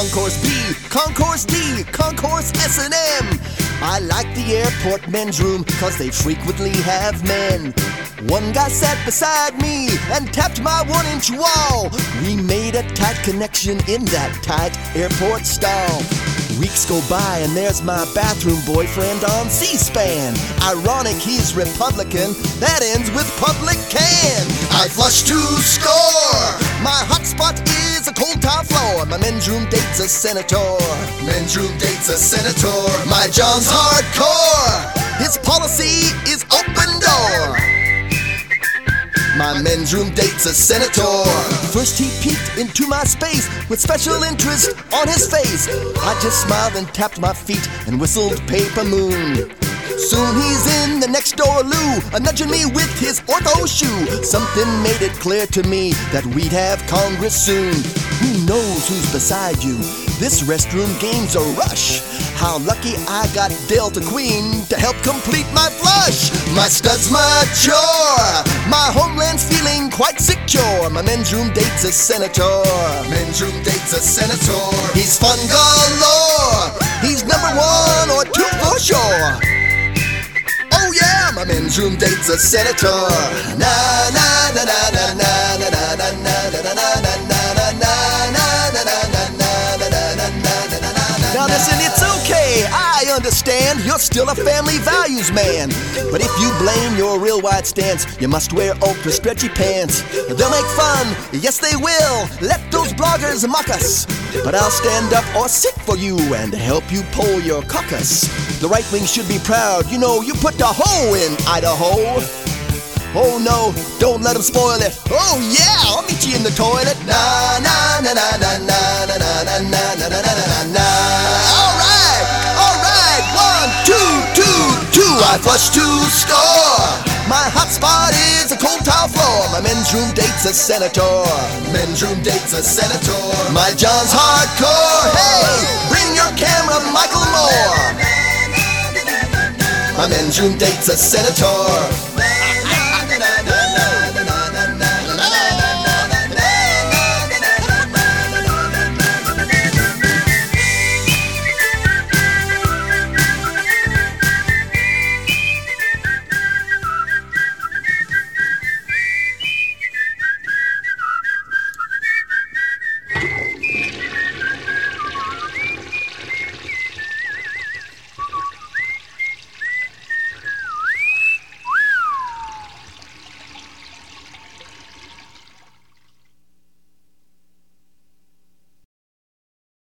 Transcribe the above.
Concourse B, Concourse D, Concourse S&M. I like the airport men's room cause they frequently have men. One guy sat beside me and tapped my one inch wall. We made a tight connection in that tight airport stall. Weeks go by and there's my bathroom boyfriend on C-SPAN. Ironic, he's Republican. That ends with public can. I flush to score. Room dates a senator. Men's room dates a senator. My John's hardcore. His policy is open door. My men's room dates a senator. First he peeked into my space with special interest on his face. I just smiled and tapped my feet and whistled Paper Moon. Soon he's in the next door loo, a nudging me with his ortho shoe. Something made it clear to me that we'd have Congress soon. Who knows who's beside you? This restroom game's a rush. How lucky I got Delta Queen to help complete my flush. My stud's mature. My homeland's feeling quite secure. My men's room dates a senator. Men's room dates a senator. He's fun galore. room dates a senator. Na na na na na na. Understand you're still a family values man. But if you blame your real wide stance, you must wear ultra stretchy pants. They'll make fun, yes they will. Let those bloggers mock us. But I'll stand up or sit for you and help you pull your caucus. The right wing should be proud, you know, you put the hoe in Idaho. Oh no, don't let them spoil it. Oh yeah, I'll meet you in the toilet. Na na na na na na na na na na na na. I flush to score. My hotspot is a cold tile floor. My men's room dates a senator. Men's room dates a senator. My John's hardcore. Hey, bring your camera, Michael Moore. My men's room dates a senator.